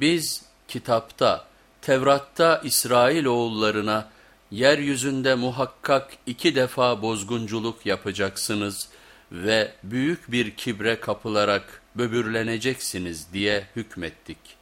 Biz kitapta, Tevrat'ta İsrail oğullarına yeryüzünde muhakkak iki defa bozgunculuk yapacaksınız ve büyük bir kibre kapılarak böbürleneceksiniz diye hükmettik.